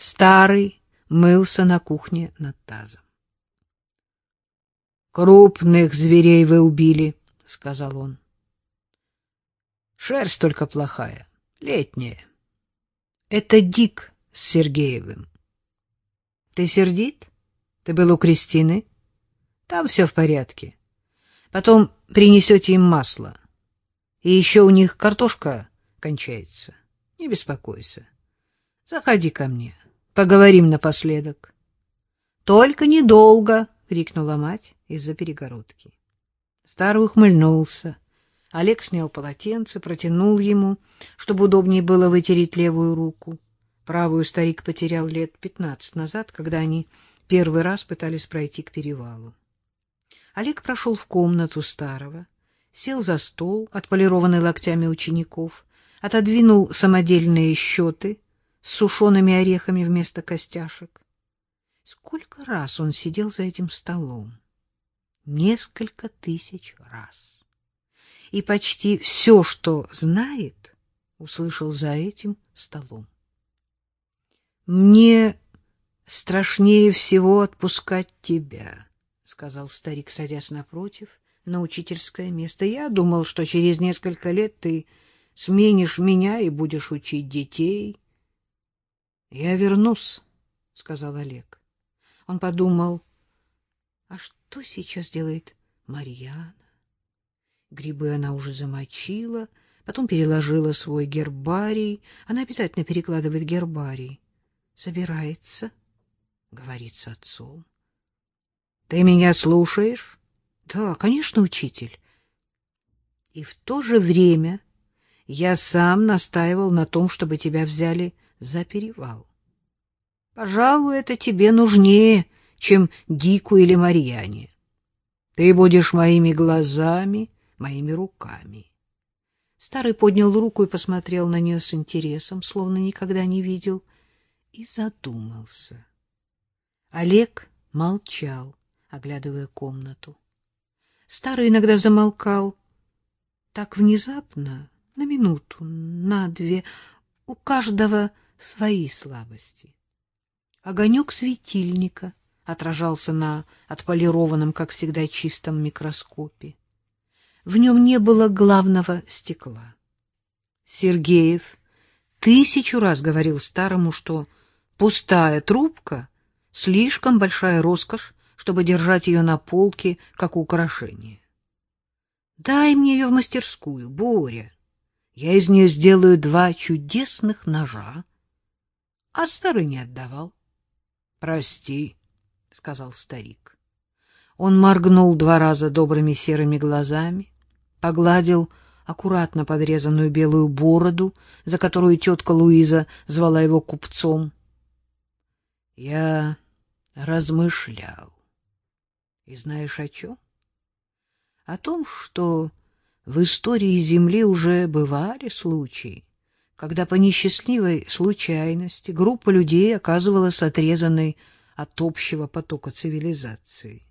Старый мылся на кухне над тазом. Крупных зверей вы убили, сказал он. Шерсть только плохая, летняя. Это Дик с Сергеевым. Ты сердит? Ты был у Кристины? Там все в порядке. Потом принесете им масло. И еще у них картошка кончается. Не беспокойся. Заходи ко мне. Поговорим напоследок. Только недолго, крикнула мать из-за перегородки. Старый ухмыльнулся. Олег снял полотенце, протянул ему, чтобы удобнее было вытереть левую руку. Правую старик потерял лет пятнадцать назад, когда они первый раз пытались пройти к перевалу. Олег прошел в комнату старого, сел за стол, отполированный локтями учеников, отодвинул самодельные счеты с сушеными орехами вместо костяшек. Сколько раз он сидел за этим столом? Несколько тысяч раз. И почти все, что знает, услышал за этим столом. Мне страшнее всего отпускать тебя, сказал старик, садясь напротив на учительское место. Я думал, что через несколько лет ты сменишь меня и будешь учить детей. Я вернусь, сказал Олег. Он подумал: а что сейчас делает Марьяна? Грибы она уже замочила, потом переложила свой гербарий. Она обязательно перекладывает гербарий. Собирается, говорит с отцом. Ты меня слушаешь? Да, конечно, учитель. И в то же время я сам настаивал на том, чтобы тебя взяли за перевал. Пожалуй, это тебе нужнее, чем Дику или Марьяне. Ты будешь моими глазами, моими руками. Старый поднял руку и посмотрел на нее с интересом, словно никогда не видел, и задумался. Олег молчал оглядывая комнату. Старый иногда замолкал так внезапно, на минуту, на две, у каждого свои слабости. Огонек светильника отражался на отполированном, как всегда, чистом микроскопе. В нем не было главного стекла. Сергеев тысячу раз говорил старому, что пустая трубка — слишком большая роскошь чтобы держать ее на полке, как украшение. Дай мне ее в мастерскую, Боря. Я из нее сделаю два чудесных ножа. А старый не отдавал. — Прости, — сказал старик. Он моргнул два раза добрыми серыми глазами, погладил аккуратно подрезанную белую бороду, за которую тетка Луиза звала его купцом. Я размышлял. И знаешь о чем? О том, что в истории Земли уже бывали случаи, когда по несчастливой случайности группа людей оказывалась отрезанной от общего потока цивилизации.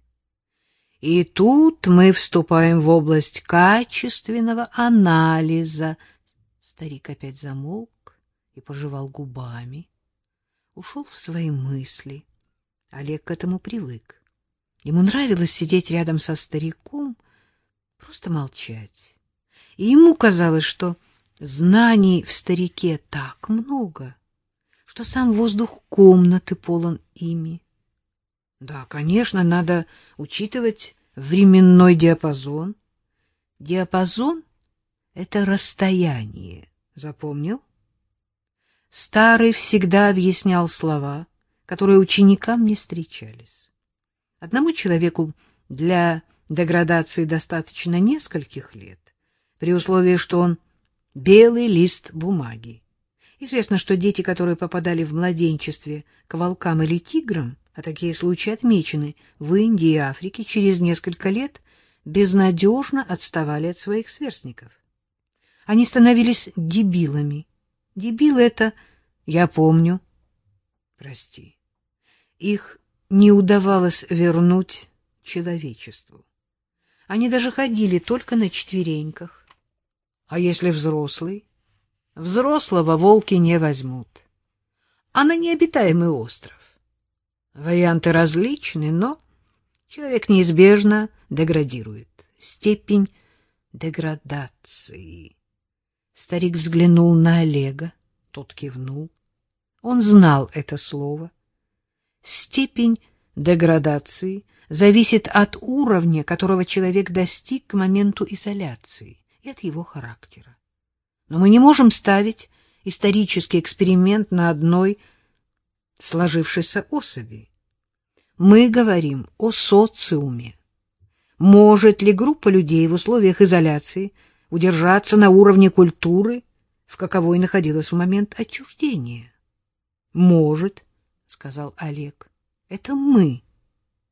И тут мы вступаем в область качественного анализа. Старик опять замолк и пожевал губами. Ушел в свои мысли. Олег к этому привык. Ему нравилось сидеть рядом со стариком, просто молчать. И ему казалось, что знаний в старике так много, что сам воздух комнаты полон ими. Да, конечно, надо учитывать временной диапазон. Диапазон — это расстояние, запомнил? Старый всегда объяснял слова, которые ученикам не встречались. Одному человеку для деградации достаточно нескольких лет, при условии, что он белый лист бумаги. Известно, что дети, которые попадали в младенчестве к волкам или тиграм, а такие случаи отмечены в Индии и Африке, через несколько лет безнадежно отставали от своих сверстников. Они становились дебилами. Дебил — это... Я помню. Прости. Их не удавалось вернуть человечеству. Они даже ходили только на четвереньках. А если взрослый? Взрослого волки не возьмут. а на необитаемый остров. Варианты различны, но человек неизбежно деградирует. Степень деградации. Старик взглянул на Олега, тот кивнул. Он знал это слово. Степень деградации зависит от уровня, которого человек достиг к моменту изоляции, от его характера. Но мы не можем ставить исторический эксперимент на одной сложившейся особи. Мы говорим о социуме. Может ли группа людей в условиях изоляции удержаться на уровне культуры, в каковой находилась в момент отчуждения? Может, сказал Олег. Это мы.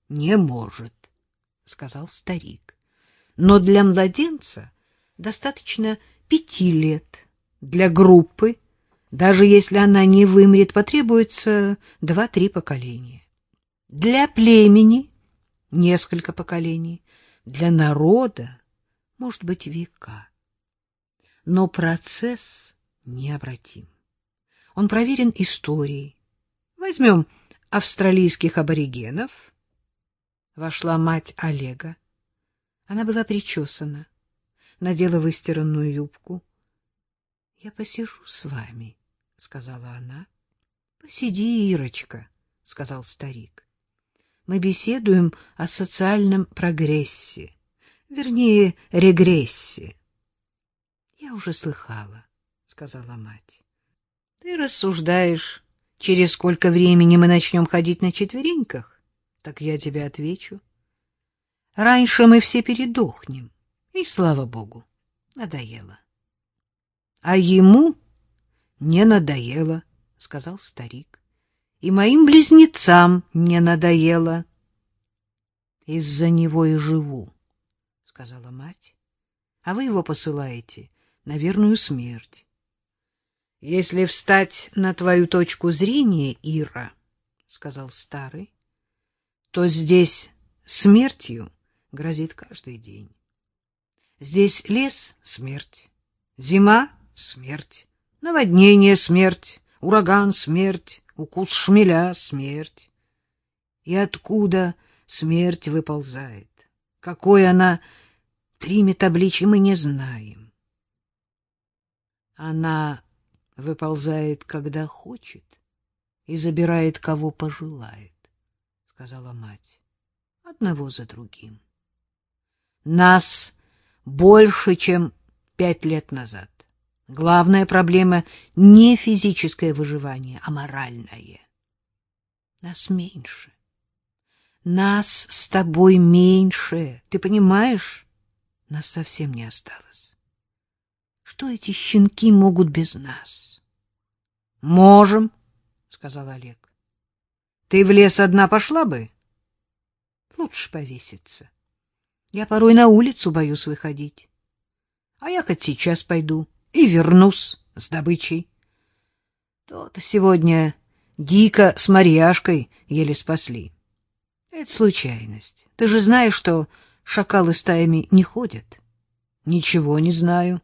Не может, сказал старик. Но для младенца достаточно пяти лет. Для группы, даже если она не вымрет, потребуется два-три поколения. Для племени несколько поколений, для народа, может быть, века. Но процесс необратим. Он проверен историей. Возьмем австралийских аборигенов. Вошла мать Олега. Она была причесана, надела выстиранную юбку. — Я посижу с вами, — сказала она. — Посиди, Ирочка, — сказал старик. — Мы беседуем о социальном прогрессе, вернее, регрессе. — Я уже слыхала, — сказала мать. — Ты рассуждаешь, через сколько времени мы начнем ходить на четвереньках? Так я тебе отвечу. Раньше мы все передохнем. И, слава богу, надоело. — А ему не надоело, — сказал старик. — И моим близнецам не надоело. — Из-за него и живу, — сказала мать. — А вы его посылаете на верную смерть. — Если встать на твою точку зрения, Ира, — сказал старый, — то здесь смертью грозит каждый день. Здесь лес — смерть, зима — смерть, наводнение — смерть, ураган — смерть, укус шмеля — смерть. И откуда смерть выползает? Какой она примет обличие, мы не знаем. Она выползает, когда хочет, и забирает, кого пожелает, — сказала мать, — одного за другим. Нас больше, чем пять лет назад. Главная проблема не физическое выживание, а моральное. Нас меньше. Нас с тобой меньше. Ты понимаешь? Нас совсем не осталось. Что эти щенки могут без нас? Можем, сказал Олег. Ты в лес одна пошла бы? Лучше повеситься. Я порой на улицу боюсь выходить. А я хоть сейчас пойду и вернусь с добычей. То-то сегодня Дика с Марьяшкой еле спасли. Это случайность. Ты же знаешь, что шакалы стаями не ходят. Ничего не знаю.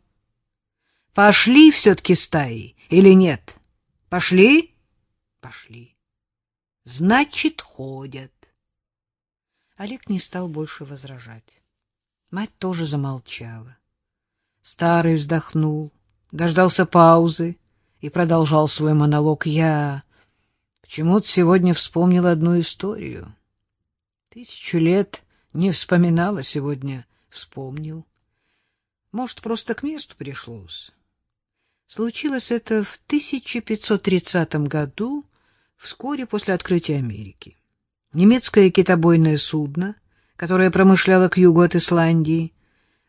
Пошли все-таки стаи или нет? Пошли? Пошли. Значит, ходят. Олег не стал больше возражать. Мать тоже замолчала. Старый вздохнул, дождался паузы и продолжал свой монолог. Я почему-то сегодня вспомнил одну историю. Тысячу лет не вспоминала, сегодня вспомнил. Может, просто к месту пришлось. Случилось это в 1530 году, вскоре после открытия Америки. Немецкое китобойное судно которая промышляла к югу от Исландии,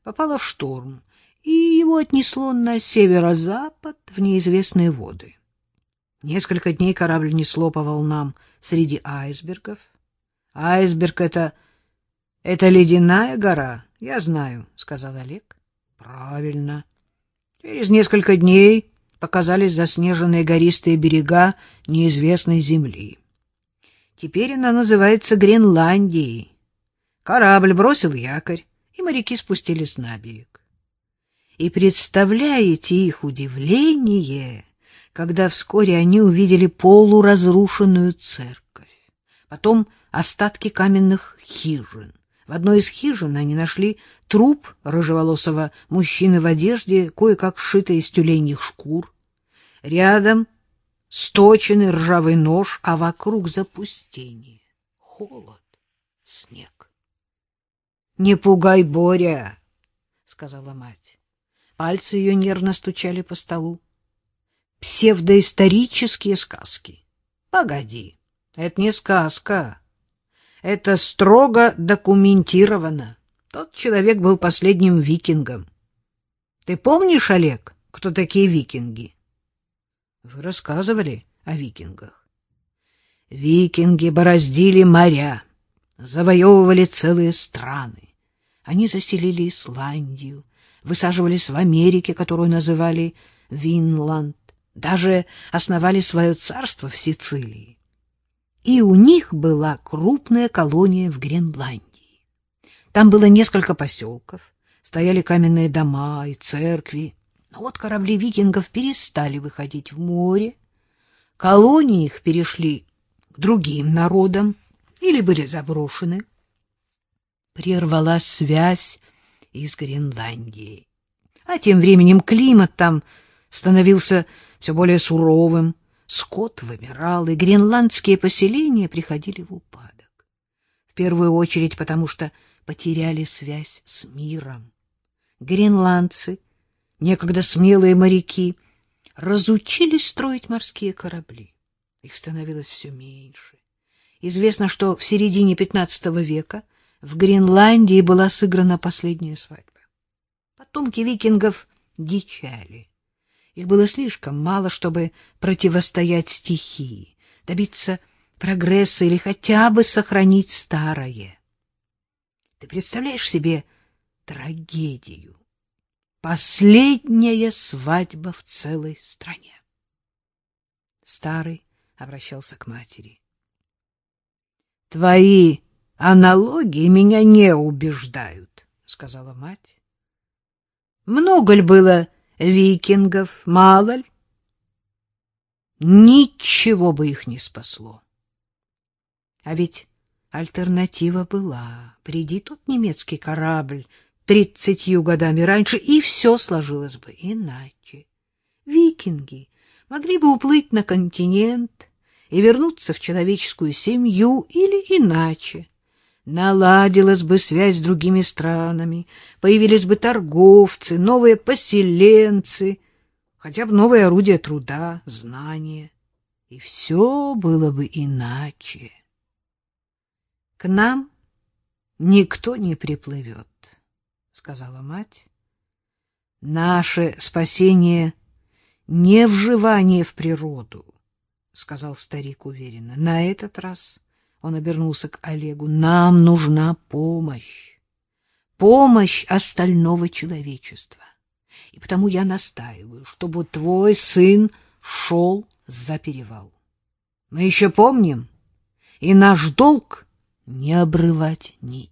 попала в шторм, и его отнесло на северо-запад в неизвестные воды. Несколько дней корабль несло по волнам среди айсбергов. Айсберг — это... это ледяная гора, я знаю, — сказал Олег. Правильно. Через несколько дней показались заснеженные гористые берега неизвестной земли. Теперь она называется Гренландией. Корабль бросил якорь, и моряки спустились на берег. И представляете их удивление, когда вскоре они увидели полуразрушенную церковь, потом остатки каменных хижин. В одной из хижин они нашли труп рыжеволосого мужчины в одежде, кое-как сшитой из тюленьих шкур. Рядом сточенный ржавый нож, а вокруг запустение, холод, снег. — Не пугай Боря, — сказала мать. Пальцы ее нервно стучали по столу. — Псевдоисторические сказки. — Погоди, это не сказка. Это строго документировано. Тот человек был последним викингом. Ты помнишь, Олег, кто такие викинги? Вы рассказывали о викингах. Викинги бороздили моря, завоевывали целые страны. Они заселили Исландию, высаживались в Америке, которую называли Винланд, даже основали свое царство в Сицилии. И у них была крупная колония в Гренландии. Там было несколько поселков, стояли каменные дома и церкви. Но вот корабли викингов перестали выходить в море, колонии их перешли к другим народам или были заброшены. Прервалась связь и с Гренландией. А тем временем климат там становился все более суровым, скот вымирал, и гренландские поселения приходили в упадок. В первую очередь потому, что потеряли связь с миром. Гренландцы, некогда смелые моряки, разучились строить морские корабли. Их становилось все меньше. Известно, что в середине XV века в Гренландии была сыграна последняя свадьба. Потомки викингов дичали. Их было слишком мало, чтобы противостоять стихии, добиться прогресса или хотя бы сохранить старое. Ты представляешь себе трагедию? Последняя свадьба в целой стране. Старый обращался к матери. Твои аналогии меня не убеждают, сказала мать. Много ли было викингов, мало ли? Ничего бы их не спасло. А ведь альтернатива была. Приди тот немецкий корабль тридцатью годами раньше, и все сложилось бы иначе. Викинги могли бы уплыть на континент и вернуться в человеческую семью или иначе. Наладилась бы связь с другими странами, появились бы торговцы, новые поселенцы, хотя бы новые орудия труда, знания. И все было бы иначе. К нам никто не приплывет, — сказала мать. Наше спасение не вживание в природу, — сказал старик уверенно. На этот раз он обернулся к Олегу. Нам нужна помощь. Помощь остального человечества. И потому я настаиваю, чтобы твой сын шел за перевал. Мы еще помним, и наш долг — не обрывать нить.